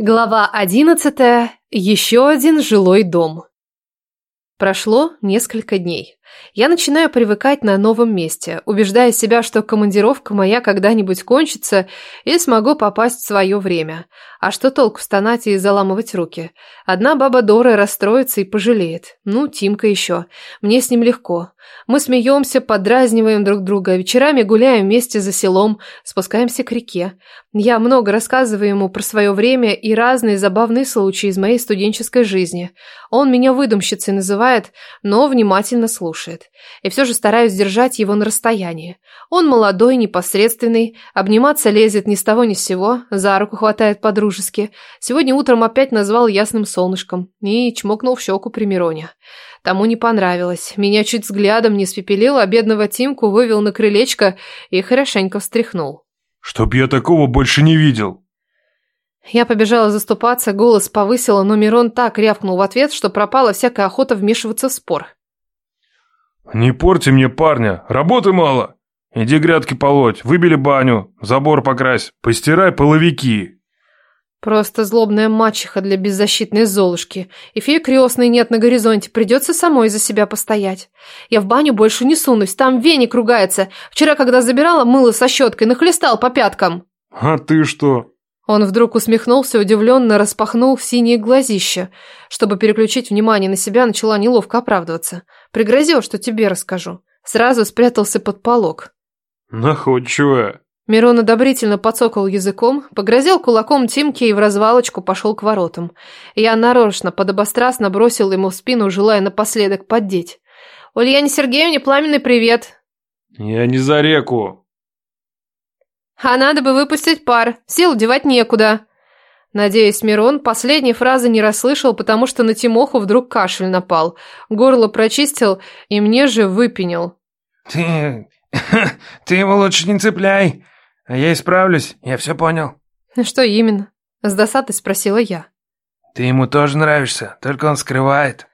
Глава 11. Еще один жилой дом. Прошло несколько дней. Я начинаю привыкать на новом месте, убеждая себя, что командировка моя когда-нибудь кончится и смогу попасть в свое время. А что толку стонать и заламывать руки? Одна баба Дора расстроится и пожалеет. Ну, Тимка еще. Мне с ним легко. Мы смеемся, подразниваем друг друга, вечерами гуляем вместе за селом, спускаемся к реке. Я много рассказываю ему про свое время и разные забавные случаи из моей студенческой жизни. Он меня выдумщицей называет, но внимательно слушает слушает. И все же стараюсь держать его на расстоянии. Он молодой, непосредственный, обниматься лезет ни с того ни с сего, за руку хватает по-дружески. Сегодня утром опять назвал ясным солнышком и чмокнул в щеку при Мироне. Тому не понравилось. Меня чуть взглядом не спепелил, а бедного Тимку вывел на крылечко и хорошенько встряхнул. «Чтоб я такого больше не видел!» Я побежала заступаться, голос повысила, но Мирон так рявкнул в ответ, что пропала всякая охота вмешиваться в спор. «Не порти мне парня, работы мало. Иди грядки полоть, выбили баню, забор покрась, постирай половики». Просто злобная мачеха для беззащитной Золушки. И фея крестной нет на горизонте, придется самой за себя постоять. Я в баню больше не сунусь, там веник ругается. Вчера, когда забирала мыло со щеткой, нахлестал по пяткам. А ты что, он вдруг усмехнулся, удивленно распахнул синие глазища. Чтобы переключить внимание на себя, начала неловко оправдываться. Пригрозил, что тебе расскажу. Сразу спрятался под полок. «Находчиво!» Мирон одобрительно подсокал языком, погрозил кулаком Тимке и в развалочку пошел к воротам. Я нарочно, подобострастно бросил ему в спину, желая напоследок поддеть. «Ульяне Сергеевне пламенный привет!» «Я не за реку!» А надо бы выпустить пар, сил девать некуда. Надеюсь, Мирон последней фразы не расслышал, потому что на Тимоху вдруг кашель напал. Горло прочистил и мне же выпенил. «Ты... ты его лучше не цепляй, я исправлюсь, я все понял». А «Что именно?» – с досадой спросила я. «Ты ему тоже нравишься, только он скрывает».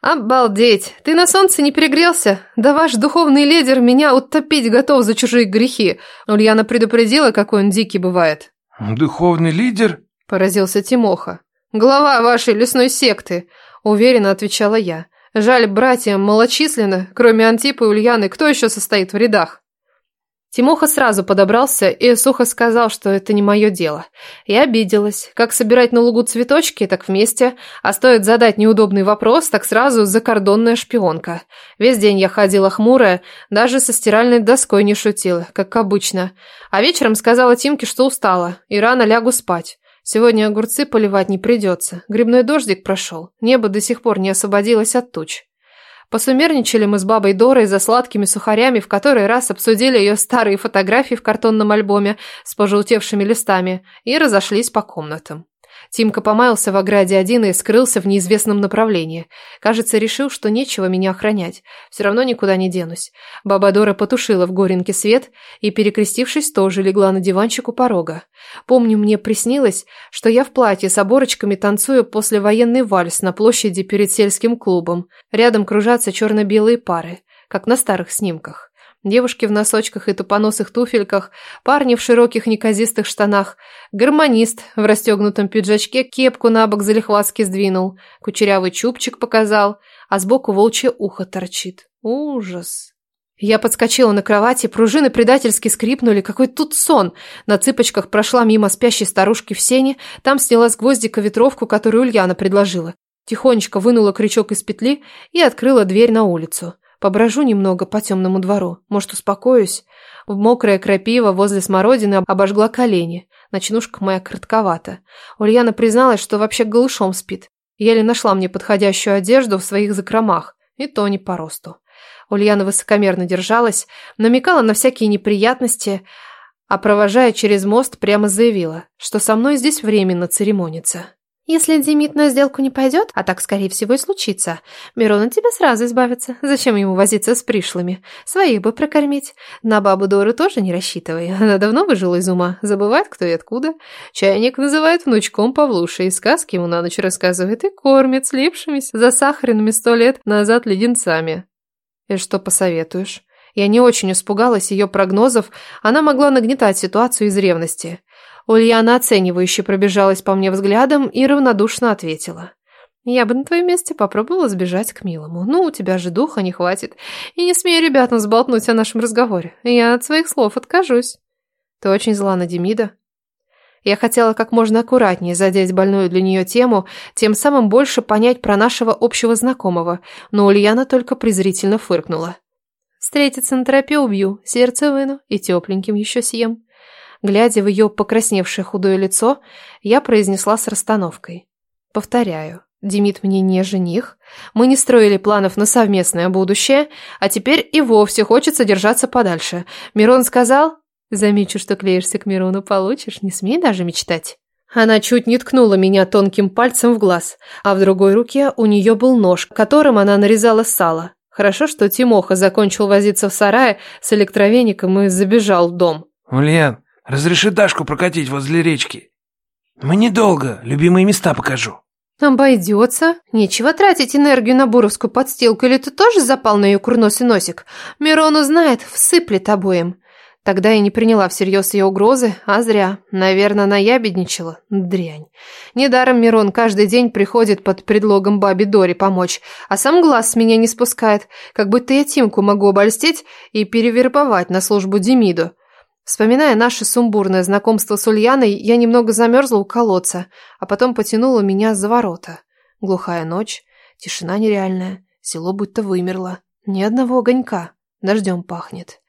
Обалдеть! Ты на солнце не перегрелся? Да ваш духовный лидер меня утопить готов за чужие грехи. Ульяна предупредила, какой он дикий бывает. Духовный лидер? Поразился Тимоха. Глава вашей лесной секты, уверенно отвечала я. Жаль, братьям малочисленно, кроме Антипа и Ульяны, кто еще состоит в рядах? Тимоха сразу подобрался и сухо сказал, что это не мое дело. Я обиделась. Как собирать на лугу цветочки, так вместе. А стоит задать неудобный вопрос, так сразу закордонная шпионка. Весь день я ходила хмурая, даже со стиральной доской не шутила, как обычно. А вечером сказала Тимке, что устала и рано лягу спать. Сегодня огурцы поливать не придется. Грибной дождик прошел. Небо до сих пор не освободилось от туч. Посумерничали мы с бабой Дорой за сладкими сухарями, в который раз обсудили ее старые фотографии в картонном альбоме с пожелтевшими листами и разошлись по комнатам. Тимка помаялся в ограде один и скрылся в неизвестном направлении. Кажется, решил, что нечего меня охранять. Все равно никуда не денусь. Баба Дора потушила в горенке свет и, перекрестившись, тоже легла на диванчик у порога. Помню, мне приснилось, что я в платье с оборочками танцую послевоенный вальс на площади перед сельским клубом. Рядом кружатся черно-белые пары, как на старых снимках девушки в носочках и тупоносых туфельках, парни в широких неказистых штанах, гармонист в расстегнутом пиджачке кепку на бок залихватски сдвинул, кучерявый чубчик показал, а сбоку волчье ухо торчит. Ужас. Я подскочила на кровати, пружины предательски скрипнули, какой тут сон. На цыпочках прошла мимо спящей старушки в сене, там сняла с гвоздика ветровку, которую Ульяна предложила. Тихонечко вынула крючок из петли и открыла дверь на улицу. Поброжу немного по темному двору. Может, успокоюсь? Мокрое крапиво возле смородины обожгла колени. Ночнушка моя коротковата. Ульяна призналась, что вообще голышом спит. Еле нашла мне подходящую одежду в своих закромах. И то не по росту. Ульяна высокомерно держалась, намекала на всякие неприятности, а провожая через мост, прямо заявила, что со мной здесь временно церемонится. Если Демид на сделку не пойдет, а так, скорее всего, и случится, Мирон от тебя сразу избавится. Зачем ему возиться с пришлыми? Своих бы прокормить. На бабу Дору тоже не рассчитывай. Она давно выжила из ума, забывает, кто и откуда. Чайник называет внучком Павлуша, и сказки ему на ночь рассказывает, и кормит слипшимися, засахаренными сто лет назад леденцами. И что посоветуешь? Я не очень испугалась ее прогнозов, она могла нагнетать ситуацию из ревности. Ульяна, оценивающе пробежалась по мне взглядом и равнодушно ответила. «Я бы на твоем месте попробовала сбежать к милому. Ну, у тебя же духа не хватит. И не смей ребятам сболтнуть о нашем разговоре. Я от своих слов откажусь». «Ты очень зла на Демида», я хотела как можно аккуратнее задеть больную для нее тему, тем самым больше понять про нашего общего знакомого, но Ульяна только презрительно фыркнула. «Встретиться на тропе убью, сердце выну и тепленьким еще съем. Глядя в ее покрасневшее худое лицо, я произнесла с расстановкой. «Повторяю, Демид мне не жених, мы не строили планов на совместное будущее, а теперь и вовсе хочется держаться подальше. Мирон сказал...» «Замечу, что клеишься к Мирону, получишь, не смей даже мечтать». Она чуть не ткнула меня тонким пальцем в глаз, а в другой руке у нее был нож, которым она нарезала сало. Хорошо, что Тимоха закончил возиться в сарае с электровеником и забежал в дом. «Ульян, Разреши Дашку прокатить возле речки. Мы недолго, любимые места покажу. Обойдется. Нечего тратить энергию на буровскую подстилку, или ты тоже запал на ее курносый носик? Мирон узнает, всыплет обоим. Тогда я не приняла всерьез ее угрозы, а зря. Наверное, она ябедничала. Дрянь. Недаром Мирон каждый день приходит под предлогом бабе Дори помочь, а сам глаз с меня не спускает, как будто я Тимку могу обольстить и перевербовать на службу Демиду. Вспоминая наше сумбурное знакомство с Ульяной, я немного замерзла у колодца, а потом потянула меня за ворота. Глухая ночь, тишина нереальная, село будто вымерло. Ни одного огонька, дождем пахнет.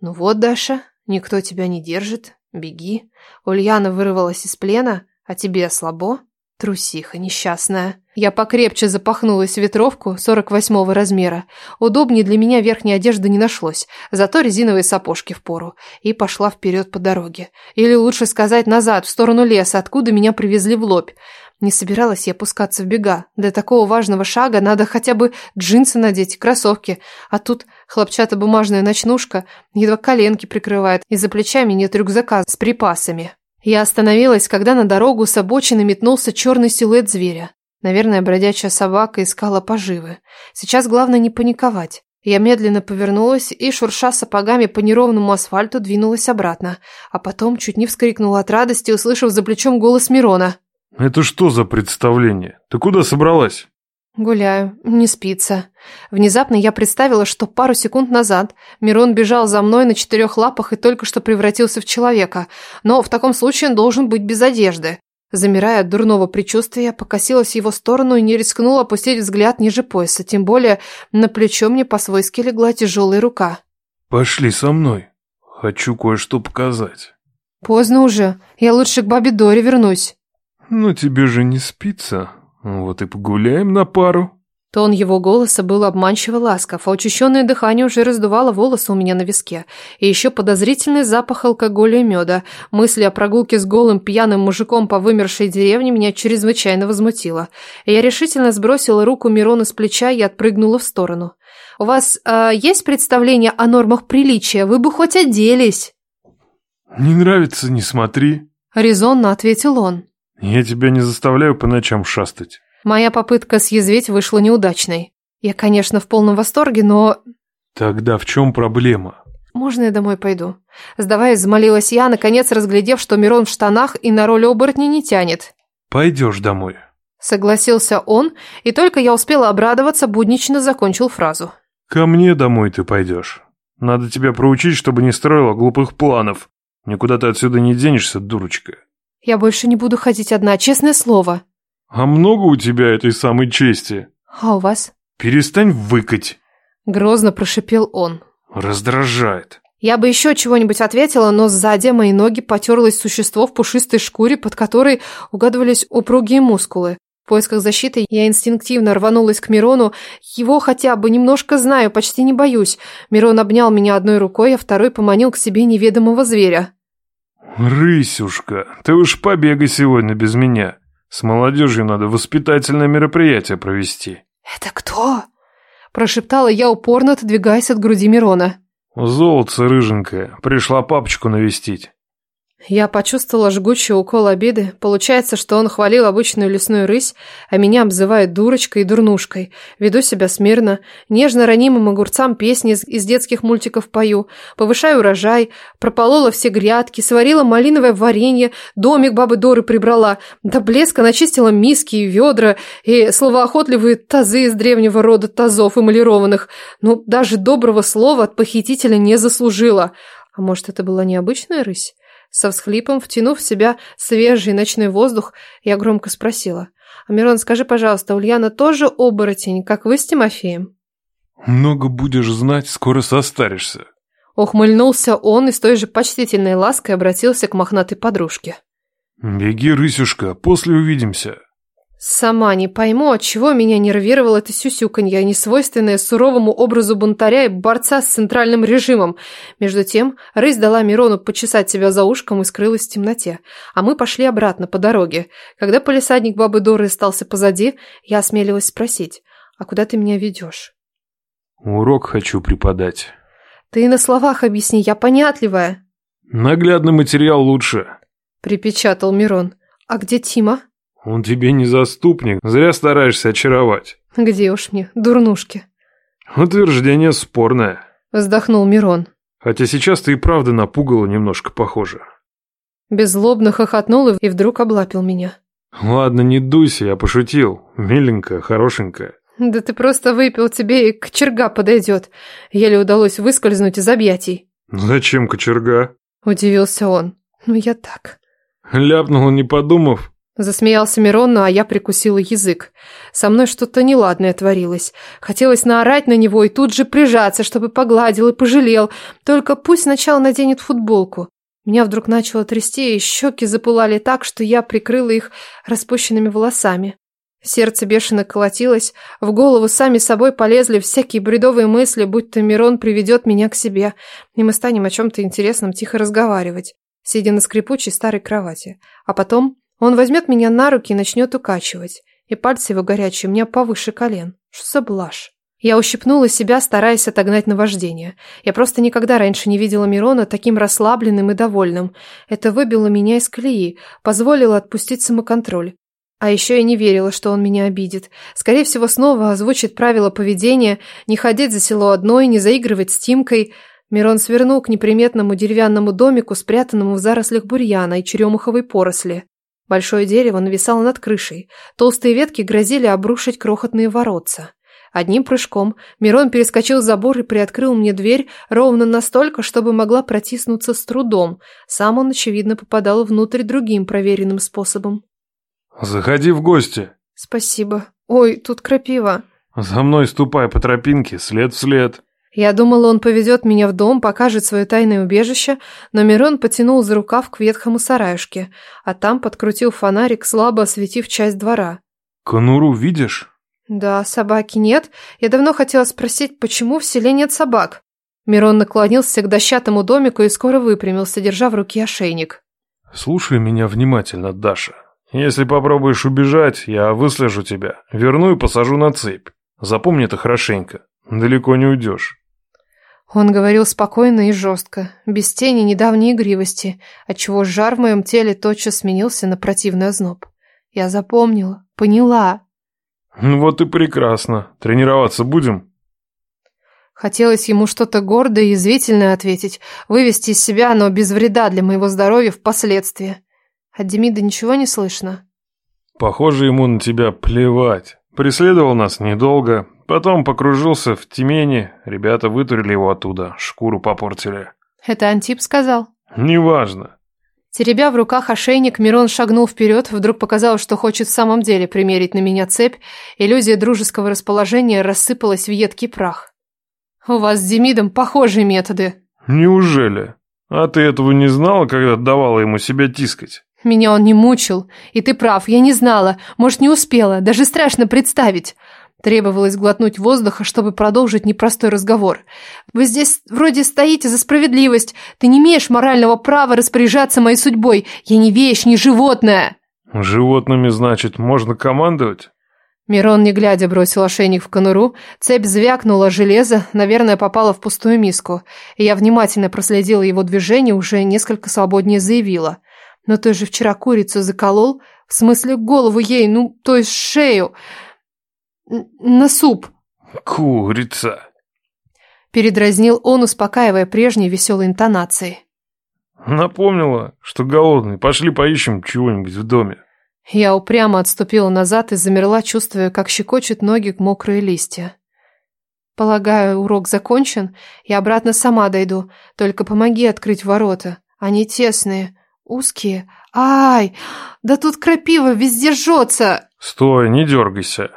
«Ну вот, Даша, никто тебя не держит, беги». Ульяна вырвалась из плена, а тебе слабо? Трусиха несчастная. Я покрепче запахнулась в ветровку 48-го размера. Удобнее для меня верхней одежды не нашлось, зато резиновые сапожки впору. И пошла вперед по дороге. Или лучше сказать, назад, в сторону леса, откуда меня привезли в лобь. Не собиралась я пускаться в бега. Для такого важного шага надо хотя бы джинсы надеть, и кроссовки. А тут хлопчатобумажная ночнушка едва коленки прикрывает, и за плечами нет рюкзака с припасами. Я остановилась, когда на дорогу с обочины метнулся черный силуэт зверя. Наверное, бродячая собака искала поживы. Сейчас главное не паниковать. Я медленно повернулась и, шурша сапогами по неровному асфальту, двинулась обратно. А потом чуть не вскрикнула от радости, услышав за плечом голос Мирона. «Это что за представление? Ты куда собралась?» «Гуляю, не спится». Внезапно я представила, что пару секунд назад Мирон бежал за мной на четырех лапах и только что превратился в человека, но в таком случае он должен быть без одежды. Замирая от дурного предчувствия, покосилась в его сторону и не рискнула опустить взгляд ниже пояса, тем более на плечо мне по-свойски легла тяжелая рука. «Пошли со мной. Хочу кое-что показать». «Поздно уже. Я лучше к бабе Доре вернусь». «Но тебе же не спится». Вот и погуляем на пару. Тон его голоса был обманчиво ласков, а учащенное дыхание уже раздувало волосы у меня на виске. И еще подозрительный запах алкоголя и меда. Мысли о прогулке с голым пьяным мужиком по вымершей деревне меня чрезвычайно возмутило. Я решительно сбросила руку Мирона с плеча и отпрыгнула в сторону. «У вас э, есть представление о нормах приличия? Вы бы хоть оделись!» «Не нравится, не смотри», — резонно ответил он. Я тебя не заставляю по ночам шастать. Моя попытка съязвить вышла неудачной. Я, конечно, в полном восторге, но... Тогда в чем проблема? Можно я домой пойду? Сдаваясь, взмолилась я, наконец разглядев, что Мирон в штанах и на роль оборотни не тянет. Пойдешь домой. Согласился он, и только я успела обрадоваться, буднично закончил фразу. Ко мне домой ты пойдешь. Надо тебя проучить, чтобы не строила глупых планов. Никуда ты отсюда не денешься, дурочка. Я больше не буду ходить одна, честное слово. А много у тебя этой самой чести? А у вас? Перестань выкать. Грозно прошипел он. Раздражает. Я бы еще чего-нибудь ответила, но сзади мои ноги потерлось существо в пушистой шкуре, под которой угадывались упругие мускулы. В поисках защиты я инстинктивно рванулась к Мирону. Его хотя бы немножко знаю, почти не боюсь. Мирон обнял меня одной рукой, а второй поманил к себе неведомого зверя. «Рысюшка, ты уж побегай сегодня без меня. С молодежью надо воспитательное мероприятие провести». «Это кто?» – прошептала я упорно, отодвигаясь от груди Мирона. «Золотце рыженькая. Пришла папочку навестить». Я почувствовала жгучий укол обиды. Получается, что он хвалил обычную лесную рысь, а меня обзывает дурочкой и дурнушкой. Веду себя смирно, нежно ранимым огурцам песни из, детских мультиков пою, повышаю урожай, прополола все грядки, сварила малиновое варенье, домик бабы Доры прибрала, до блеска начистила миски и ведра и словоохотливые тазы из древнего рода тазов эмалированных. Ну, даже доброго слова от похитителя не заслужила. А может, это была необычная рысь? Со всхлипом, втянув в себя свежий ночной воздух, я громко спросила. «Амирон, скажи, пожалуйста, Ульяна тоже оборотень, как вы с Тимофеем?» «Много будешь знать, скоро состаришься». Ухмыльнулся он и с той же почтительной лаской обратился к мохнатой подружке. «Беги, рысюшка, после увидимся». Сама не пойму, от чего меня нервировало это сюсюканье, а несвойственное суровому образу бунтаря и борца с центральным режимом. Между тем, Рысь дала Мирону почесать себя за ушком и скрылась в темноте, а мы пошли обратно по дороге. Когда полисадник бабы Доры остался позади, я осмелилась спросить, «А куда ты меня ведешь?» «Урок хочу преподать». «Ты на словах объясни, я понятливая». «Наглядный материал лучше», — припечатал Мирон. «А где Тима?» Он тебе не заступник. Зря стараешься очаровать. Где уж мне, дурнушки. Утверждение спорное. Вздохнул Мирон. Хотя сейчас ты и правда напугала немножко похоже. Беззлобно хохотнул и вдруг облапил меня. Ладно, не дуйся, я пошутил. Миленькая, хорошенькая. Да ты просто выпил тебе и кочерга подойдет. Еле удалось выскользнуть из объятий. Ну зачем кочерга? Удивился он. Ну я так. Ляпнула, не подумав. Засмеялся Мирон, а я прикусила язык. Со мной что-то неладное творилось. Хотелось наорать на него и тут же прижаться, чтобы погладил и пожалел. Только пусть сначала наденет футболку. Меня вдруг начало трясти, и щеки запылали так, что я прикрыла их распущенными волосами. Сердце бешено колотилось, в голову сами собой полезли всякие бредовые мысли, будто Мирон приведет меня к себе, и мы станем о чем-то интересном тихо разговаривать, сидя на скрипучей старой кровати. А потом он возьмет меня на руки и начнет укачивать, и пальцы его горячие у меня повыше колен. Что за? Я ущипнула себя, стараясь отогнать наваждение. Я просто никогда раньше не видела Мирона таким расслабленным и довольным. Это выбило меня из колеи, позволило отпустить самоконтроль. А еще я не верила, что он меня обидит. Скорее всего, снова озвучит правила поведения, не ходить за село одной, не заигрывать с Тимкой. Мирон свернул к неприметному деревянному домику, спрятанному в зарослях бурьяна и черемуховой поросли. Большое дерево нависало над крышей, толстые ветки грозили обрушить крохотные воротца. Одним прыжком Мирон перескочил забор и приоткрыл мне дверь ровно настолько, чтобы могла протиснуться с трудом. Сам он, очевидно, попадал внутрь другим проверенным способом. «Заходи в гости!» «Спасибо. Ой, тут крапива!» «За мной ступай по тропинке, след в след!» Я думала, он повезет меня в дом, покажет свое тайное убежище, но Мирон потянул за рукав к ветхому сараюшке, а там подкрутил фонарик, слабо осветив часть двора. «Конуру видишь?» «Да, собаки нет. Я давно хотела спросить, почему в селе нет собак?» Мирон наклонился к дощатому домику и скоро выпрямился, держа в руке ошейник. «Слушай меня внимательно, Даша. Если попробуешь убежать, я выслежу тебя, верну и посажу на цепь. Запомни это хорошенько далеко не уйдешь. Он говорил спокойно и жестко, без тени недавней игривости, отчего жар в моем теле тотчас сменился на противный озноб. Я запомнила, поняла. Ну вот и прекрасно. Тренироваться будем? Хотелось ему что-то гордое и язвительное ответить, вывести из себя, но без вреда для моего здоровья впоследствии. От Демида ничего не слышно? Похоже, ему на тебя плевать. Преследовал нас недолго, Потом покружился в Тимене, ребята вытурили его оттуда, шкуру попортили. Это Антип сказал? Неважно. Теребя в руках ошейник, Мирон шагнул вперед, вдруг показалось, что хочет в самом деле примерить на меня цепь, иллюзия дружеского расположения рассыпалась в едкий прах. «У вас с Демидом похожие методы». «Неужели? А ты этого не знала, когда давала ему себя тискать?» «Меня он не мучил. И ты прав, я не знала. Может, не успела. Даже страшно представить. Требовалось глотнуть воздуха, чтобы продолжить непростой разговор. «Вы здесь вроде стоите за справедливость. Ты не имеешь морального права распоряжаться моей судьбой. Я не вещь, не животное!» «Животными, значит, можно командовать?» Мирон, не глядя, бросил ошейник в конуру, цепь звякнула железо, наверное, попало в пустую миску. И я внимательно проследила его движение, уже несколько свободнее заявила. «Но ты же вчера курицу заколол, в смысле голову ей, ну, то есть шею!» на суп». «Курица», — передразнил он, успокаивая прежней веселой интонацией. «Напомнила, что голодный. Пошли поищем чего-нибудь в доме». Я упрямо отступила назад и замерла, чувствуя, как щекочет ноги к мокрые листья. «Полагаю, урок закончен, я обратно сама дойду. Только помоги открыть ворота. Они тесные, узкие. Ай, да тут крапива везде жжется!» «Стой, не дергайся!»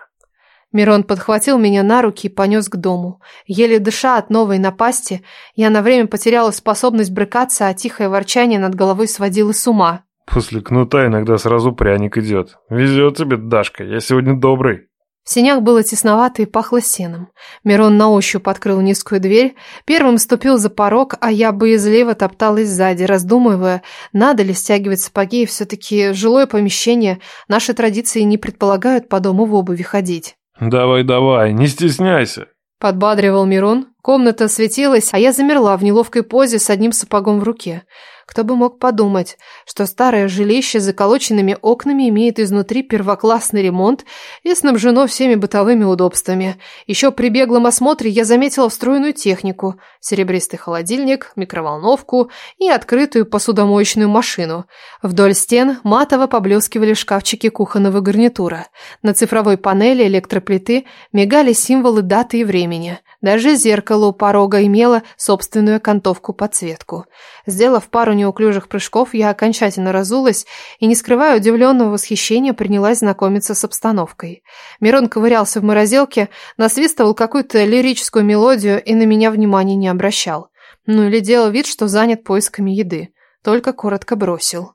Мирон подхватил меня на руки и понес к дому. Еле дыша от новой напасти, я на время потеряла способность брыкаться, а тихое ворчание над головой сводило с ума. «После кнута иногда сразу пряник идет. Везет тебе, Дашка, я сегодня добрый». В сенях было тесновато и пахло сеном. Мирон на ощупь открыл низкую дверь, первым ступил за порог, а я боязливо топталась сзади, раздумывая, надо ли стягивать сапоги, и все-таки жилое помещение, наши традиции не предполагают по дому в обуви ходить давай давай не стесняйся. Подбадривал мирон комната светилась а я замерла в неловкой позе с одним сапогом в руке. Кто бы мог подумать, что старое жилище с заколоченными окнами имеет изнутри первоклассный ремонт и снабжено всеми бытовыми удобствами. Еще при беглом осмотре я заметила встроенную технику, серебристый холодильник, микроволновку и открытую посудомоечную машину. Вдоль стен матово поблескивали шкафчики кухонного гарнитура. На цифровой панели электроплиты мигали символы даты и времени. Даже зеркало у порога имело собственную окантовку-подсветку. Сделав пару неуклюжих прыжков, я окончательно разулась и, не скрывая удивленного восхищения, принялась знакомиться с обстановкой. Мирон ковырялся в морозилке, насвистывал какую-то лирическую мелодию и на меня внимания не обращал. Ну или делал вид, что занят поисками еды. Только коротко бросил.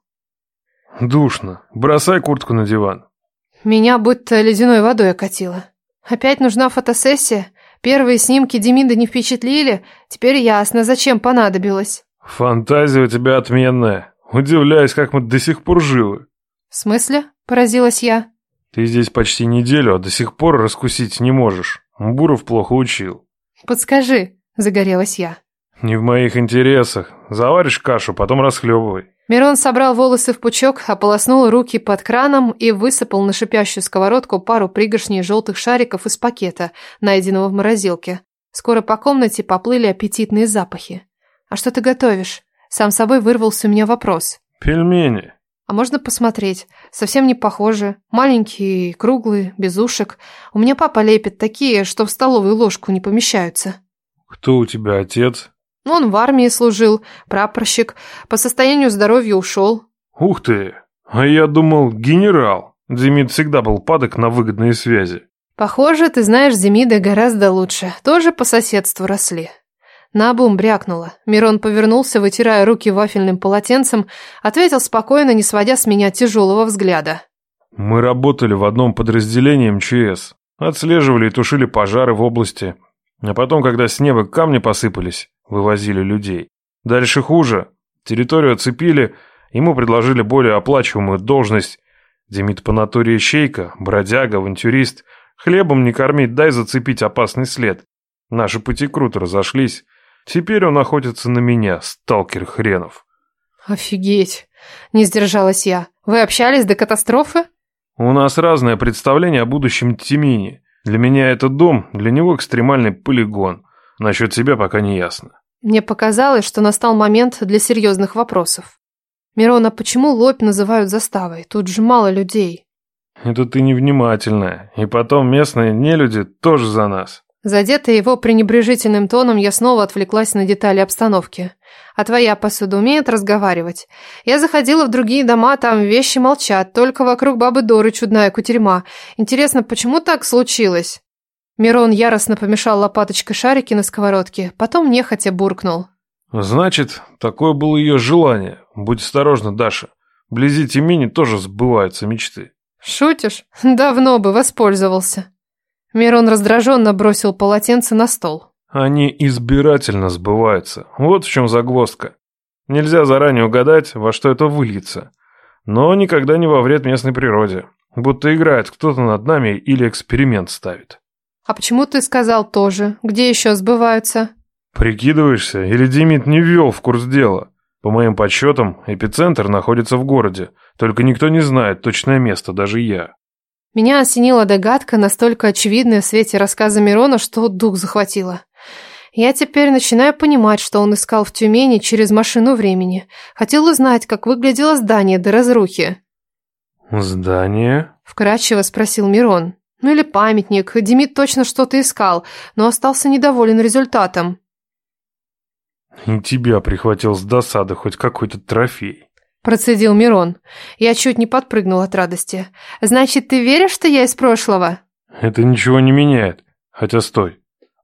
«Душно. Бросай куртку на диван». Меня будто ледяной водой окатило. Опять нужна фотосессия? Первые снимки Демида не впечатлили? Теперь ясно, зачем понадобилось. Фантазия у тебя отменная. Удивляюсь, как мы до сих пор живы. В смысле? Поразилась я. Ты здесь почти неделю, а до сих пор раскусить не можешь. Буров плохо учил. Подскажи, загорелась я. Не в моих интересах. Заваришь кашу, потом расхлебывай. Мирон собрал волосы в пучок, ополоснул руки под краном и высыпал на шипящую сковородку пару пригоршней желтых шариков из пакета, найденного в морозилке. Скоро по комнате поплыли аппетитные запахи а что ты готовишь? Сам собой вырвался у меня вопрос. Пельмени. А можно посмотреть? Совсем не похожи. Маленькие круглые без ушек. У меня папа лепит такие что в столовую ложку не помещаются. Кто у тебя отец? Ну он в армии служил прапорщик. По состоянию здоровья ушел. Ух ты! А я думал генерал. Демид всегда был падок на выгодные связи. Похоже ты знаешь демида гораздо лучше. Тоже по соседству росли. Набум брякнула. Мирон повернулся, вытирая руки вафельным полотенцем, ответил спокойно, не сводя с меня тяжелого взгляда. «Мы работали в одном подразделении МЧС. Отслеживали и тушили пожары в области. А потом, когда с неба камни посыпались, вывозили людей. Дальше хуже. Территорию оцепили, ему предложили более оплачиваемую должность. Демид по натуре ищейка, бродяга, авантюрист. Хлебом не кормить, дай зацепить опасный след. Наши пути круто разошлись». Теперь он охотится на меня, сталкер хренов. Офигеть! Не сдержалась я. Вы общались до катастрофы? У нас разное представление о будущем Тимине. Для меня это дом, для него экстремальный полигон. Насчет себя пока не ясно. Мне показалось, что настал момент для серьезных вопросов. Мирона, почему лобь называют заставой? Тут же мало людей. Это ты невнимательная. И потом местные нелюди тоже за нас. Задетая его пренебрежительным тоном, я снова отвлеклась на детали обстановки. А твоя посуда умеет разговаривать. Я заходила в другие дома, там вещи молчат, только вокруг бабы Доры чудная кутерьма. Интересно, почему так случилось? Мирон яростно помешал лопаточкой шарики на сковородке, потом нехотя буркнул. Значит, такое было ее желание. Будь осторожна, Даша. Вблизи Тимини тоже сбываются мечты. Шутишь? Давно бы воспользовался. Мирон раздраженно бросил полотенце на стол. Они избирательно сбываются. Вот в чем загвоздка. Нельзя заранее угадать, во что это выльется. Но никогда не во вред местной природе. Будто играет кто-то над нами или эксперимент ставит. А почему ты сказал тоже? Где еще сбываются? Прикидываешься? Или Димит не ввел в курс дела? По моим подсчетам, эпицентр находится в городе. Только никто не знает точное место, даже я. Меня осенила догадка, настолько очевидная в свете рассказа Мирона, что дух захватило. Я теперь начинаю понимать, что он искал в Тюмени через машину времени. Хотел узнать, как выглядело здание до разрухи. «Здание?» – вкратчиво спросил Мирон. «Ну или памятник. Демид точно что-то искал, но остался недоволен результатом». «И тебя прихватил с досады хоть какой-то трофей». Процедил Мирон. Я чуть не подпрыгнул от радости. «Значит, ты веришь, что я из прошлого?» «Это ничего не меняет. Хотя стой.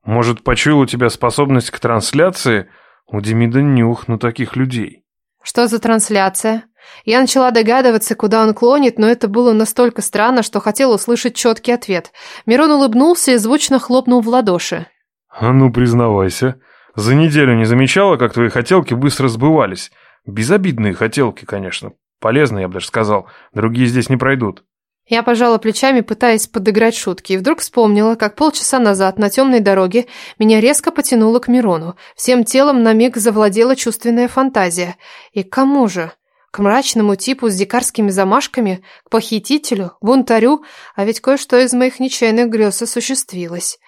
Может, почуял у тебя способность к трансляции? У Демида нюх на таких людей». «Что за трансляция?» Я начала догадываться, куда он клонит, но это было настолько странно, что хотела услышать четкий ответ. Мирон улыбнулся и звучно хлопнул в ладоши. «А ну, признавайся. За неделю не замечала, как твои хотелки быстро сбывались. Безобидные хотелки, конечно. Полезные, я бы даже сказал. Другие здесь не пройдут. Я пожала плечами, пытаясь подыграть шутки, и вдруг вспомнила, как полчаса назад на темной дороге меня резко потянуло к Мирону. Всем телом на миг завладела чувственная фантазия. И к кому же? К мрачному типу с дикарскими замашками, к похитителю, бунтарю, а ведь кое-что из моих нечаянных грез осуществилось.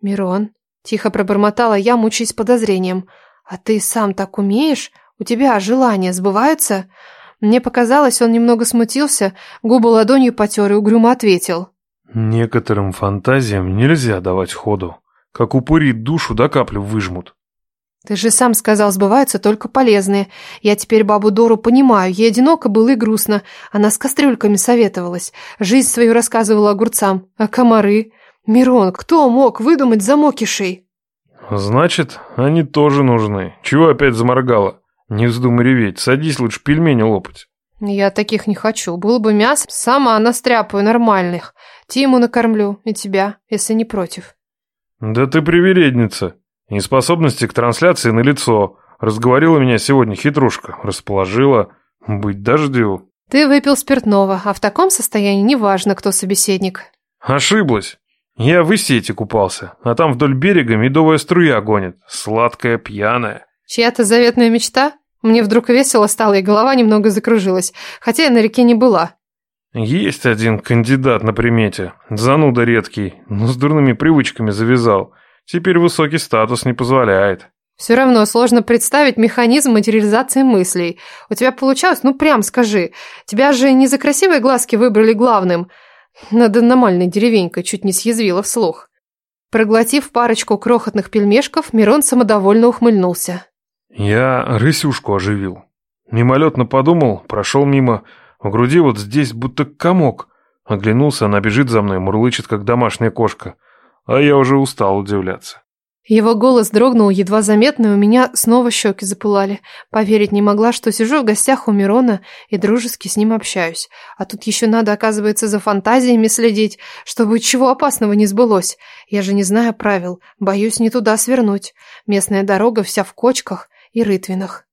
«Мирон», — тихо пробормотала я, мучаясь подозрением, — «а ты сам так умеешь?» У тебя желания сбываются?» Мне показалось, он немного смутился, губы ладонью потер и угрюмо ответил. «Некоторым фантазиям нельзя давать ходу. Как упыри душу до капли выжмут». «Ты же сам сказал, сбываются только полезные. Я теперь бабу Дору понимаю, ей одиноко было и грустно. Она с кастрюльками советовалась, жизнь свою рассказывала огурцам, а комары. Мирон, кто мог выдумать замокишей? «Значит, они тоже нужны. Чего опять заморгала?» Не вздумай реветь, садись лучше пельмени лопать. Я таких не хочу. Было бы мясо, сама настряпаю нормальных. Тиму накормлю и тебя, если не против. Да ты привередница. Неспособности к трансляции на лицо. Разговорила меня сегодня хитрушка, расположила. Быть дождю. Ты выпил спиртного, а в таком состоянии неважно, кто собеседник. Ошиблась. Я в Исете купался, а там вдоль берега медовая струя гонит, сладкая, пьяная. Чья-то заветная мечта? Мне вдруг весело стало, и голова немного закружилась, хотя я на реке не была. «Есть один кандидат на примете. Зануда редкий, но с дурными привычками завязал. Теперь высокий статус не позволяет». Все равно сложно представить механизм материализации мыслей. У тебя получалось, ну прям скажи. Тебя же не за красивые глазки выбрали главным. Над аномальной деревенькой чуть не съязвила вслух. Проглотив парочку крохотных пельмешков, Мирон самодовольно ухмыльнулся. Я рысюшку оживил. Мимолетно подумал, прошел мимо. В груди вот здесь будто комок. Оглянулся, она бежит за мной, мурлычет, как домашняя кошка. А я уже устал удивляться. Его голос дрогнул, едва заметно, и у меня снова щеки запылали. Поверить не могла, что сижу в гостях у Мирона и дружески с ним общаюсь. А тут еще надо, оказывается, за фантазиями следить, чтобы чего опасного не сбылось. Я же не знаю правил, боюсь не туда свернуть. Местная дорога вся в кочках, и рытвинах.